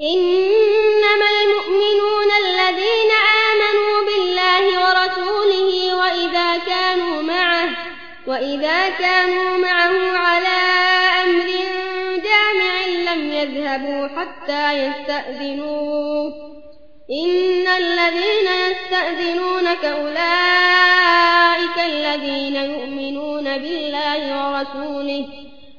إنما المؤمنون الذين آمنوا بالله ورسوله وإذا كانوا معه وإذا كانوا معه على أمر جامع لم يذهبوا حتى يستأذنوه. إن الذين يستأذنونك أولئك الذين يؤمنون بالله ورسوله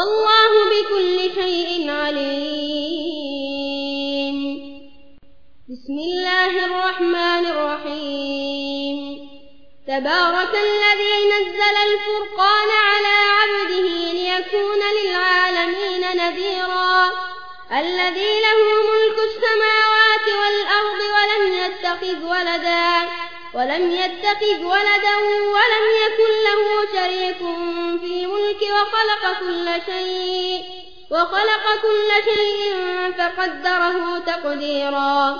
والله بكل شيء عليم. بسم الله الرحمن الرحيم. تبارك الذي نزل الفرقان على عبده ليكون للعالمين نذيرا. الذي له ملك السماوات والأرض ولم يتخذ ولدا. ولم يتخذ ولدا ولم يكن له شريك في ملك وخلق كل شيء وخلق كل شيء فقدره تقديرا.